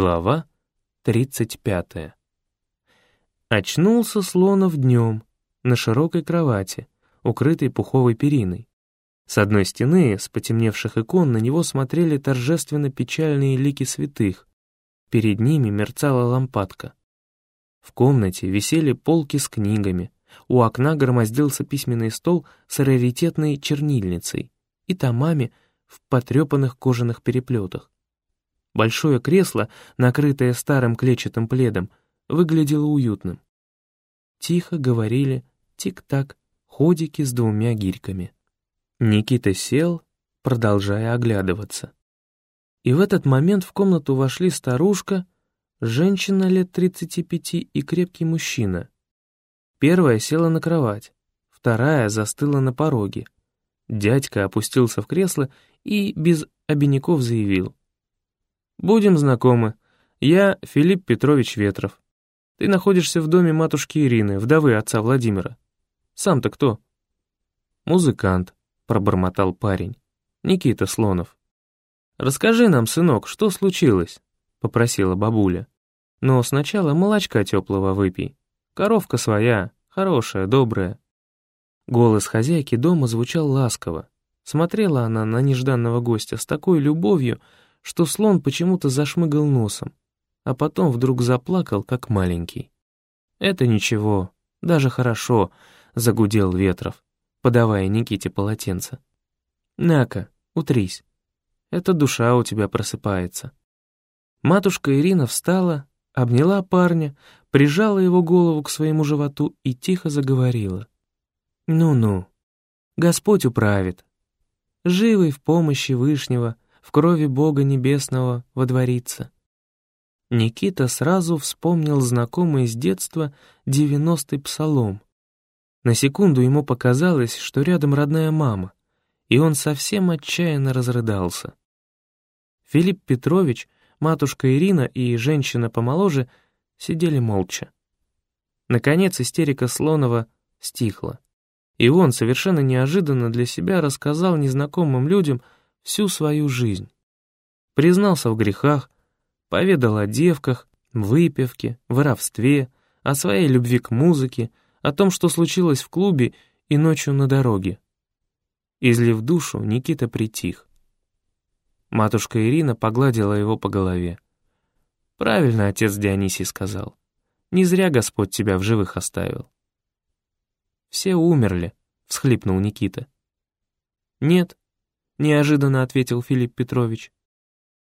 Глава 35. Очнулся Слонов днем на широкой кровати, укрытой пуховой периной. С одной стены, с потемневших икон, на него смотрели торжественно печальные лики святых. Перед ними мерцала лампадка. В комнате висели полки с книгами. У окна громоздился письменный стол с раритетной чернильницей и томами в потрепанных кожаных переплетах. Большое кресло, накрытое старым клетчатым пледом, выглядело уютным. Тихо говорили тик-так ходики с двумя гирьками. Никита сел, продолжая оглядываться. И в этот момент в комнату вошли старушка, женщина лет 35 и крепкий мужчина. Первая села на кровать, вторая застыла на пороге. Дядька опустился в кресло и без обиняков заявил. Будем знакомы. Я Филипп Петрович Ветров. Ты находишься в доме матушки Ирины, вдовы отца Владимира. Сам-то кто? Музыкант, пробормотал парень. Никита Слонов. Расскажи нам, сынок, что случилось? Попросила бабуля. Но сначала молочка теплого выпей. Коровка своя, хорошая, добрая. Голос хозяйки дома звучал ласково. Смотрела она на нежданного гостя с такой любовью, что слон почему-то зашмыгал носом, а потом вдруг заплакал, как маленький. «Это ничего, даже хорошо», — загудел Ветров, подавая Никите полотенце. «На-ка, утрись. Это душа у тебя просыпается». Матушка Ирина встала, обняла парня, прижала его голову к своему животу и тихо заговорила. «Ну-ну, Господь управит. Живый в помощи Вышнего — в крови Бога Небесного водворится. Никита сразу вспомнил знакомый с детства девяностый псалом. На секунду ему показалось, что рядом родная мама, и он совсем отчаянно разрыдался. Филипп Петрович, матушка Ирина и женщина помоложе сидели молча. Наконец истерика Слонова стихла, и он совершенно неожиданно для себя рассказал незнакомым людям всю свою жизнь. Признался в грехах, поведал о девках, выпивке, воровстве, о своей любви к музыке, о том, что случилось в клубе и ночью на дороге. Излив душу, Никита притих. Матушка Ирина погладила его по голове. «Правильно отец Дионисий сказал. Не зря Господь тебя в живых оставил». «Все умерли», — всхлипнул Никита. «Нет, — неожиданно ответил Филипп Петрович.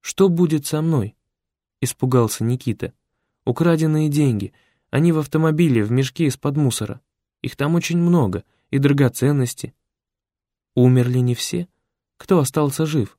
«Что будет со мной?» — испугался Никита. «Украденные деньги. Они в автомобиле, в мешке из-под мусора. Их там очень много, и драгоценности. Умерли не все? Кто остался жив?»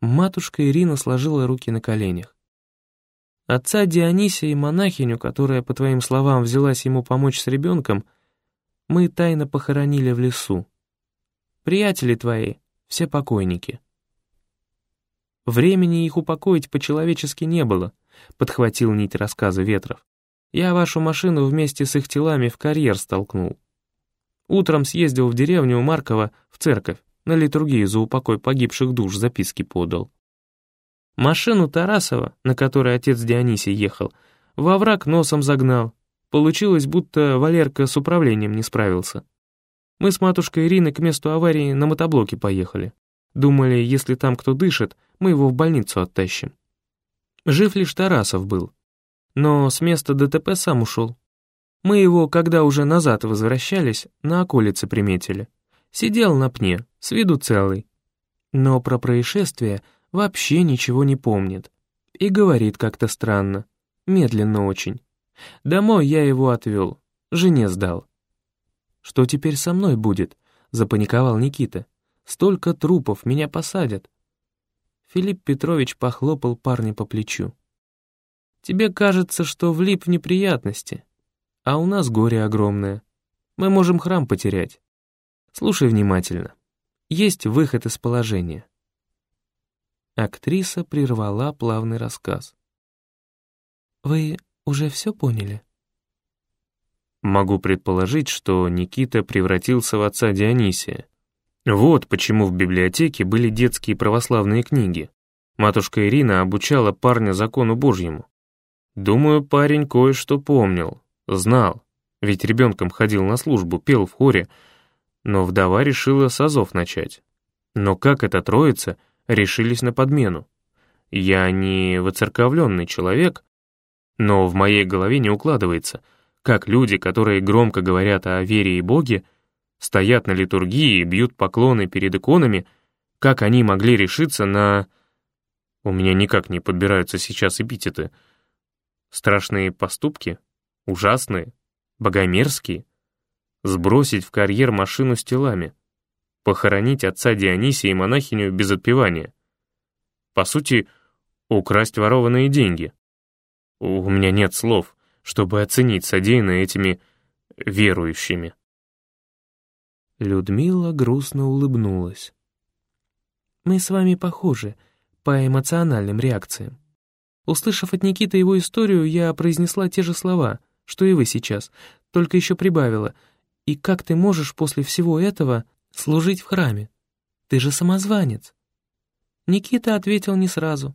Матушка Ирина сложила руки на коленях. Отца Дионисия и монахиню, которая, по твоим словам, взялась ему помочь с ребенком, мы тайно похоронили в лесу. Приятели твои, все покойники. Времени их упокоить по-человечески не было, подхватил нить рассказа Ветров. Я вашу машину вместе с их телами в карьер столкнул. Утром съездил в деревню у Маркова в церковь, на литургию за упокой погибших душ записки подал. Машину Тарасова, на которой отец Дионисий ехал, во враг носом загнал. Получилось, будто Валерка с управлением не справился. Мы с матушкой Ириной к месту аварии на мотоблоке поехали. Думали, если там кто дышит, мы его в больницу оттащим. Жив лишь Тарасов был. Но с места ДТП сам ушел. Мы его, когда уже назад возвращались, на околице приметили. Сидел на пне, с виду целый. Но про происшествие вообще ничего не помнит. И говорит как-то странно, медленно очень. Домой я его отвел, жене сдал. «Что теперь со мной будет?» — запаниковал Никита. «Столько трупов, меня посадят». Филипп Петрович похлопал парня по плечу. «Тебе кажется, что влип в неприятности, а у нас горе огромное. Мы можем храм потерять. Слушай внимательно. Есть выход из положения». Актриса прервала плавный рассказ. «Вы уже все поняли?» Могу предположить, что Никита превратился в отца Дионисия. Вот почему в библиотеке были детские православные книги. Матушка Ирина обучала парня закону Божьему. Думаю, парень кое-что помнил, знал, ведь ребенком ходил на службу, пел в хоре, но вдова решила с азов начать. Но как эта троица решились на подмену? Я не воцерковленный человек, но в моей голове не укладывается, как люди, которые громко говорят о вере и Боге, стоят на литургии и бьют поклоны перед иконами, как они могли решиться на... У меня никак не подбираются сейчас эпитеты. Страшные поступки? Ужасные? Богомерзкие? Сбросить в карьер машину с телами? Похоронить отца Дионисия и монахиню без отпевания? По сути, украсть ворованные деньги. У меня нет слов, чтобы оценить содеянное этими верующими. Людмила грустно улыбнулась. «Мы с вами похожи по эмоциональным реакциям. Услышав от Никиты его историю, я произнесла те же слова, что и вы сейчас, только еще прибавила. И как ты можешь после всего этого служить в храме? Ты же самозванец». Никита ответил не сразу.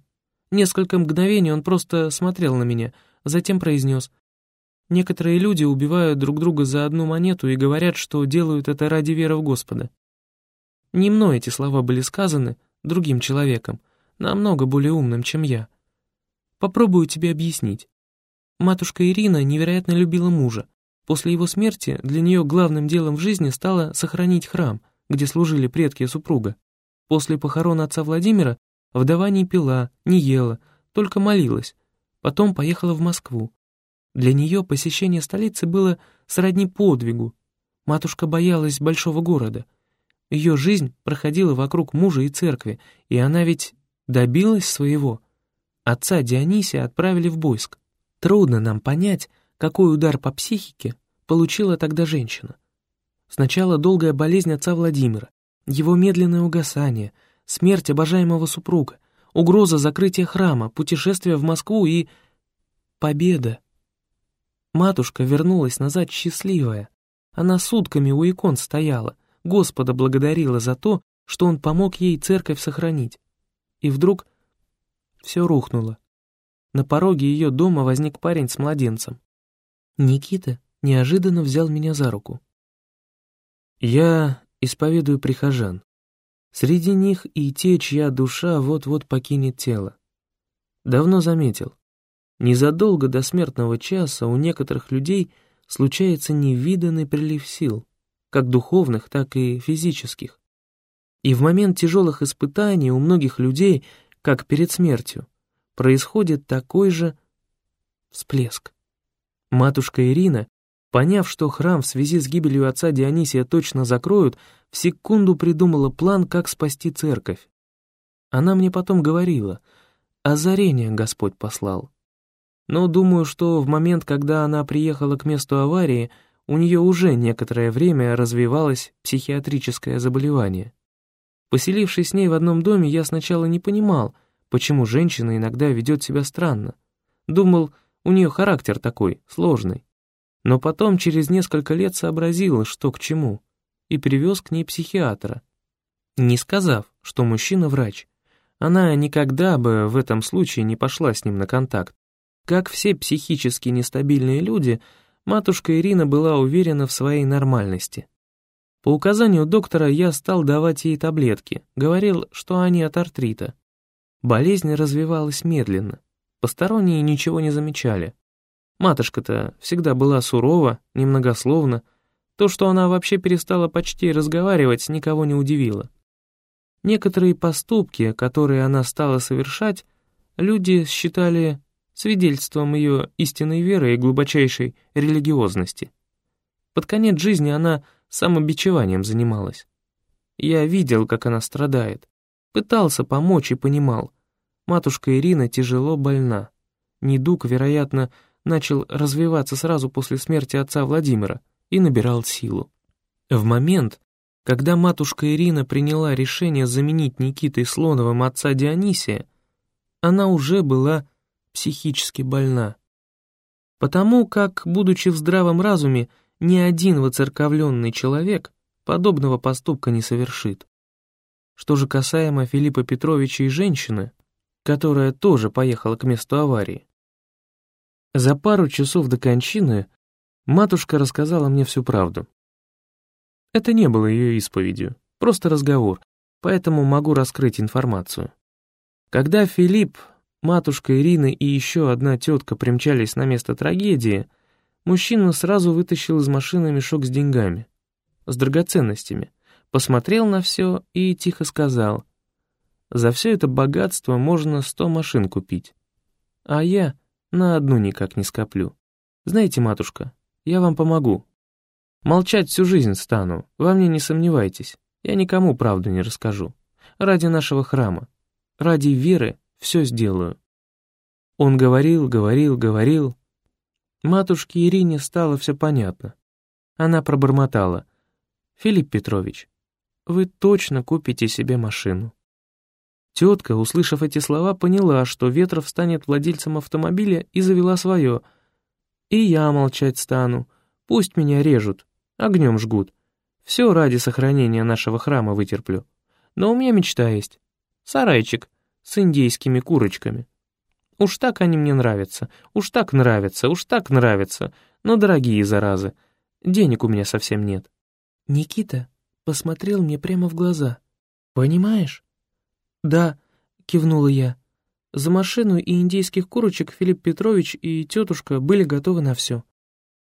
Несколько мгновений он просто смотрел на меня, затем произнес. «Некоторые люди убивают друг друга за одну монету и говорят, что делают это ради веры в Господа. Не мной эти слова были сказаны, другим человеком, намного более умным, чем я. Попробую тебе объяснить. Матушка Ирина невероятно любила мужа. После его смерти для нее главным делом в жизни стало сохранить храм, где служили предки супруга. После похорон отца Владимира Вдова не пила, не ела, только молилась. Потом поехала в Москву. Для нее посещение столицы было сродни подвигу. Матушка боялась большого города. Ее жизнь проходила вокруг мужа и церкви, и она ведь добилась своего. Отца Дионисия отправили в Бойск. Трудно нам понять, какой удар по психике получила тогда женщина. Сначала долгая болезнь отца Владимира, его медленное угасание — смерть обожаемого супруга, угроза закрытия храма, путешествие в Москву и... победа. Матушка вернулась назад счастливая. Она сутками у икон стояла, Господа благодарила за то, что он помог ей церковь сохранить. И вдруг все рухнуло. На пороге ее дома возник парень с младенцем. Никита неожиданно взял меня за руку. «Я исповедую прихожан. Среди них и те, чья душа вот-вот покинет тело. Давно заметил, незадолго до смертного часа у некоторых людей случается невиданный прилив сил, как духовных, так и физических. И в момент тяжелых испытаний у многих людей, как перед смертью, происходит такой же всплеск. Матушка Ирина Поняв, что храм в связи с гибелью отца Дионисия точно закроют, в секунду придумала план, как спасти церковь. Она мне потом говорила, озарение Господь послал. Но думаю, что в момент, когда она приехала к месту аварии, у нее уже некоторое время развивалось психиатрическое заболевание. Поселившись с ней в одном доме, я сначала не понимал, почему женщина иногда ведет себя странно. Думал, у нее характер такой, сложный но потом через несколько лет сообразил, что к чему, и привез к ней психиатра. Не сказав, что мужчина врач, она никогда бы в этом случае не пошла с ним на контакт. Как все психически нестабильные люди, матушка Ирина была уверена в своей нормальности. По указанию доктора я стал давать ей таблетки, говорил, что они от артрита. Болезнь развивалась медленно, посторонние ничего не замечали. Матушка-то всегда была сурова, немногословна. То, что она вообще перестала почти разговаривать, никого не удивило. Некоторые поступки, которые она стала совершать, люди считали свидетельством ее истинной веры и глубочайшей религиозности. Под конец жизни она самобичеванием занималась. Я видел, как она страдает. Пытался помочь и понимал. Матушка Ирина тяжело больна. Недуг, вероятно, начал развиваться сразу после смерти отца Владимира и набирал силу. В момент, когда матушка Ирина приняла решение заменить Никитой Слоновым отца Дионисия, она уже была психически больна. Потому как, будучи в здравом разуме, ни один воцерковленный человек подобного поступка не совершит. Что же касаемо Филиппа Петровича и женщины, которая тоже поехала к месту аварии. За пару часов до кончины матушка рассказала мне всю правду. Это не было ее исповедью, просто разговор, поэтому могу раскрыть информацию. Когда Филипп, матушка Ирины и еще одна тетка примчались на место трагедии, мужчина сразу вытащил из машины мешок с деньгами, с драгоценностями, посмотрел на все и тихо сказал, «За все это богатство можно сто машин купить, а я на одну никак не скоплю. Знаете, матушка, я вам помогу. Молчать всю жизнь стану, во мне не сомневайтесь, я никому правду не расскажу. Ради нашего храма, ради веры все сделаю». Он говорил, говорил, говорил. Матушке Ирине стало все понятно. Она пробормотала. «Филипп Петрович, вы точно купите себе машину». Тетка, услышав эти слова, поняла, что Ветров станет владельцем автомобиля и завела свое. «И я молчать стану. Пусть меня режут, огнем жгут. Все ради сохранения нашего храма вытерплю. Но у меня мечта есть. Сарайчик с индейскими курочками. Уж так они мне нравятся, уж так нравятся, уж так нравятся. Но дорогие заразы, денег у меня совсем нет». Никита посмотрел мне прямо в глаза. «Понимаешь?» «Да», — кивнула я. За машину и индейских курочек Филипп Петрович и тетушка были готовы на все.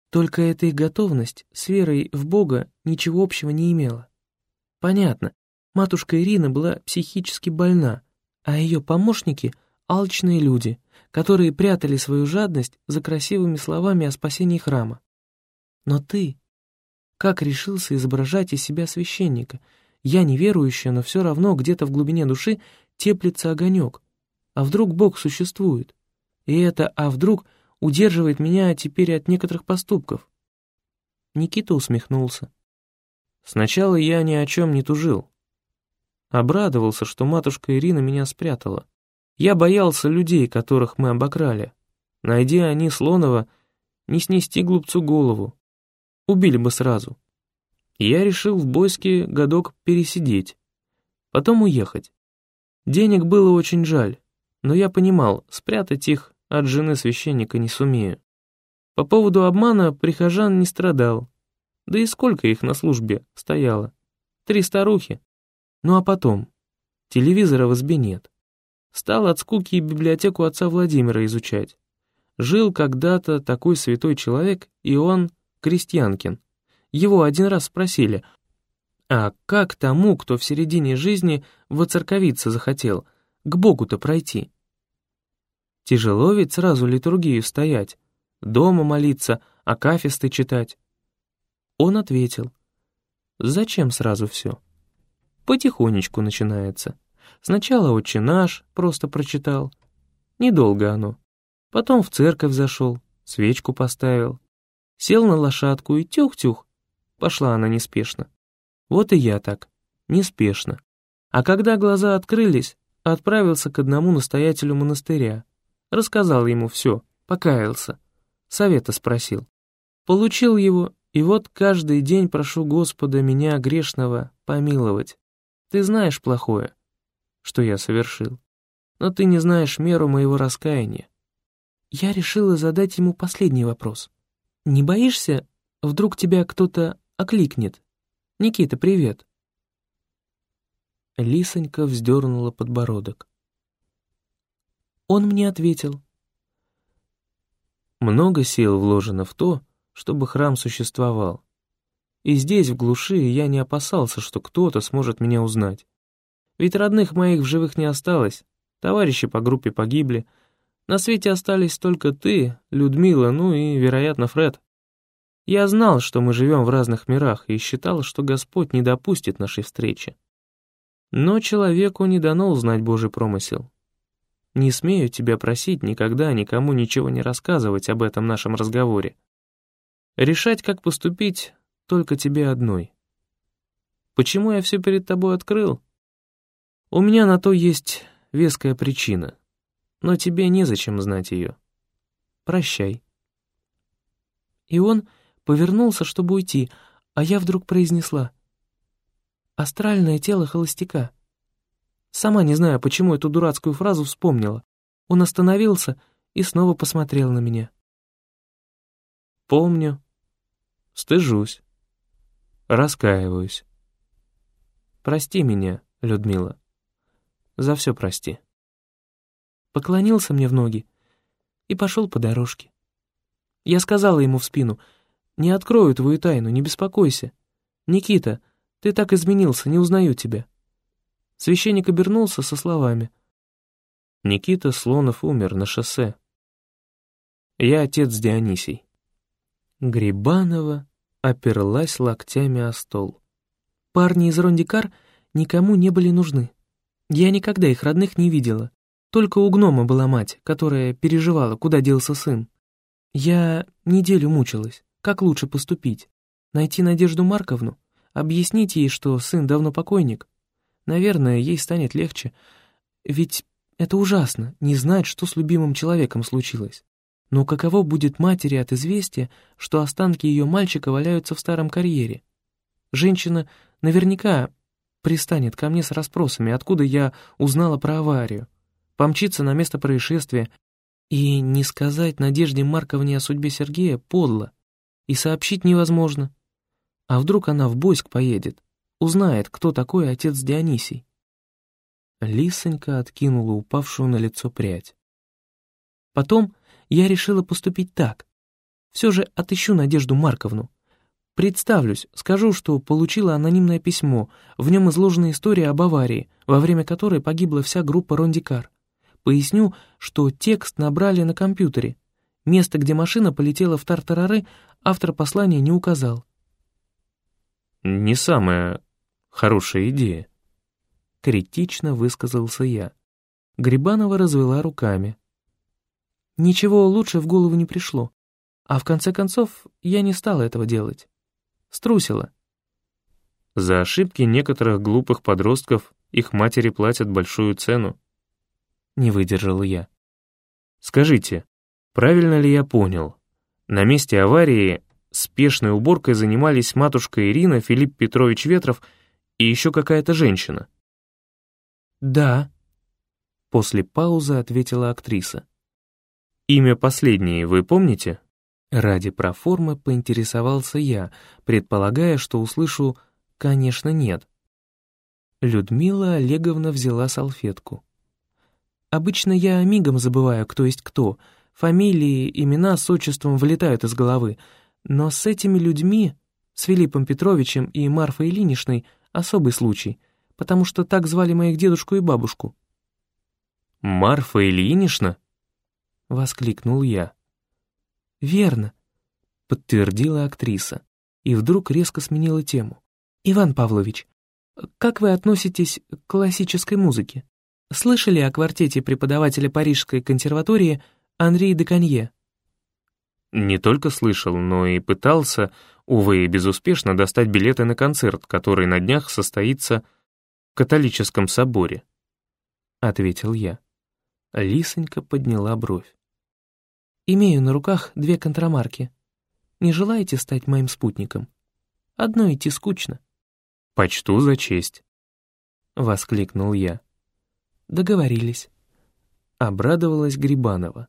Только эта их готовность с верой в Бога ничего общего не имела. Понятно, матушка Ирина была психически больна, а ее помощники — алчные люди, которые прятали свою жадность за красивыми словами о спасении храма. Но ты, как решился изображать из себя священника? Я неверующая, но все равно где-то в глубине души теплится огонек. А вдруг Бог существует? И это «а вдруг» удерживает меня теперь от некоторых поступков. Никита усмехнулся. Сначала я ни о чем не тужил. Обрадовался, что матушка Ирина меня спрятала. Я боялся людей, которых мы обокрали. Найдя они Слонова, не снести глупцу голову. Убили бы сразу. Я решил в Бойске годок пересидеть, потом уехать. Денег было очень жаль, но я понимал, спрятать их от жены священника не сумею. По поводу обмана прихожан не страдал. Да и сколько их на службе стояло? Три старухи. Ну а потом? Телевизора в избе нет. Стал от скуки и библиотеку отца Владимира изучать. Жил когда-то такой святой человек, и он Крестьянкин. Его один раз спросили, а как тому, кто в середине жизни воцерковиться захотел, к Богу-то пройти? Тяжело ведь сразу литургию стоять, дома молиться, акафисты читать. Он ответил, зачем сразу все? Потихонечку начинается. Сначала «Отче наш» просто прочитал. Недолго оно. Потом в церковь зашел, свечку поставил, Сел на лошадку и тюх-тюх. Пошла она неспешно. Вот и я так, неспешно. А когда глаза открылись, отправился к одному настоятелю монастыря. Рассказал ему все, покаялся. Совета спросил. Получил его, и вот каждый день прошу Господа меня, грешного, помиловать. Ты знаешь плохое, что я совершил, но ты не знаешь меру моего раскаяния. Я решила задать ему последний вопрос. Не боишься, вдруг тебя кто-то окликнет? Никита, привет. Лисонька вздернула подбородок. Он мне ответил. Много сил вложено в то, чтобы храм существовал. И здесь, в глуши, я не опасался, что кто-то сможет меня узнать. Ведь родных моих в живых не осталось, товарищи по группе погибли, на свете остались только ты, Людмила, ну и, вероятно, Фред. Я знал, что мы живем в разных мирах, и считал, что Господь не допустит нашей встречи. Но человеку не дано узнать Божий промысел. Не смею тебя просить никогда никому ничего не рассказывать об этом нашем разговоре. Решать, как поступить, только тебе одной. Почему я все перед тобой открыл? У меня на то есть веская причина но тебе незачем знать ее. Прощай». И он повернулся, чтобы уйти, а я вдруг произнесла. «Астральное тело холостяка. Сама не знаю, почему эту дурацкую фразу вспомнила. Он остановился и снова посмотрел на меня. Помню. Стыжусь. Раскаиваюсь. Прости меня, Людмила. За все прости. Поклонился мне в ноги и пошел по дорожке. Я сказала ему в спину, «Не открою твою тайну, не беспокойся. Никита, ты так изменился, не узнаю тебя». Священник обернулся со словами, «Никита Слонов умер на шоссе. Я отец Дионисий». Грибанова оперлась локтями о стол. Парни из Рондикар никому не были нужны. Я никогда их родных не видела. Только у гнома была мать, которая переживала, куда делся сын. Я неделю мучилась, как лучше поступить. Найти Надежду Марковну, объяснить ей, что сын давно покойник. Наверное, ей станет легче. Ведь это ужасно, не знать, что с любимым человеком случилось. Но каково будет матери от известия, что останки ее мальчика валяются в старом карьере? Женщина наверняка пристанет ко мне с расспросами, откуда я узнала про аварию, помчится на место происшествия, и не сказать Надежде Марковне о судьбе Сергея подло, и сообщить невозможно. А вдруг она в Бойск поедет, узнает, кто такой отец Дионисий? Лисонька откинула упавшую на лицо прядь. Потом я решила поступить так. Все же отыщу Надежду Марковну. Представлюсь, скажу, что получила анонимное письмо, в нем изложена история об аварии, во время которой погибла вся группа Рондикар. Поясню, что текст набрали на компьютере. Место, где машина полетела в Тартарары, автор послания не указал. «Не самая хорошая идея», — критично высказался я. Грибанова развела руками. Ничего лучше в голову не пришло. А в конце концов, я не стала этого делать. Струсила. За ошибки некоторых глупых подростков их матери платят большую цену. Не выдержала я. Скажите, правильно ли я понял? На месте аварии спешной уборкой занимались матушка Ирина, Филипп Петрович Ветров и еще какая-то женщина. «Да», — после паузы ответила актриса. Имя последней вы помните? Ради проформы поинтересовался я, предполагая, что услышу «конечно нет». Людмила Олеговна взяла салфетку. Обычно я мигом забываю, кто есть кто. Фамилии, имена с отчеством вылетают из головы. Но с этими людьми, с Филиппом Петровичем и Марфой Ильиничной, особый случай, потому что так звали моих дедушку и бабушку. «Марфа Ильинична?» — воскликнул я. «Верно», — подтвердила актриса, и вдруг резко сменила тему. «Иван Павлович, как вы относитесь к классической музыке? Слышали о квартете преподавателя Парижской консерватории Анри де Канье?» «Не только слышал, но и пытался, увы, безуспешно достать билеты на концерт, который на днях состоится в католическом соборе», — ответил я. Лисонька подняла бровь. Имею на руках две контрамарки. Не желаете стать моим спутником? Одно идти скучно». «Почту за честь», — воскликнул я. «Договорились». Обрадовалась Грибанова.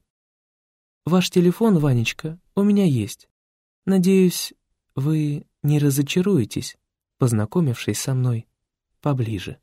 «Ваш телефон, Ванечка, у меня есть. Надеюсь, вы не разочаруетесь, познакомившись со мной поближе».